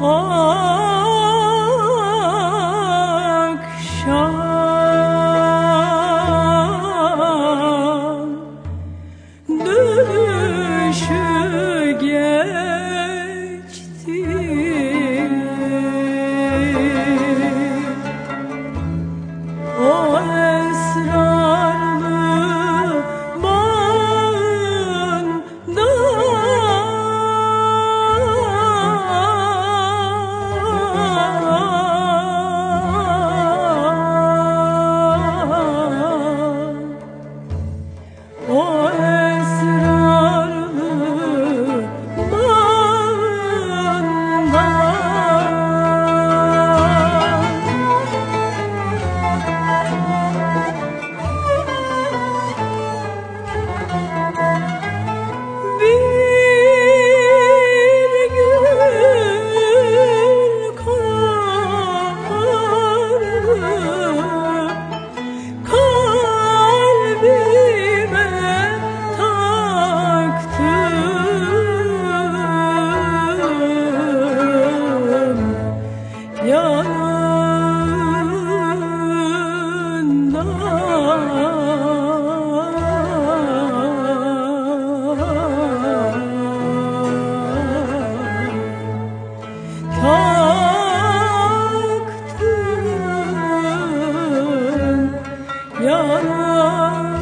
我。yanında